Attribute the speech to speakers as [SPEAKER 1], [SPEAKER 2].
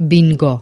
[SPEAKER 1] bingo.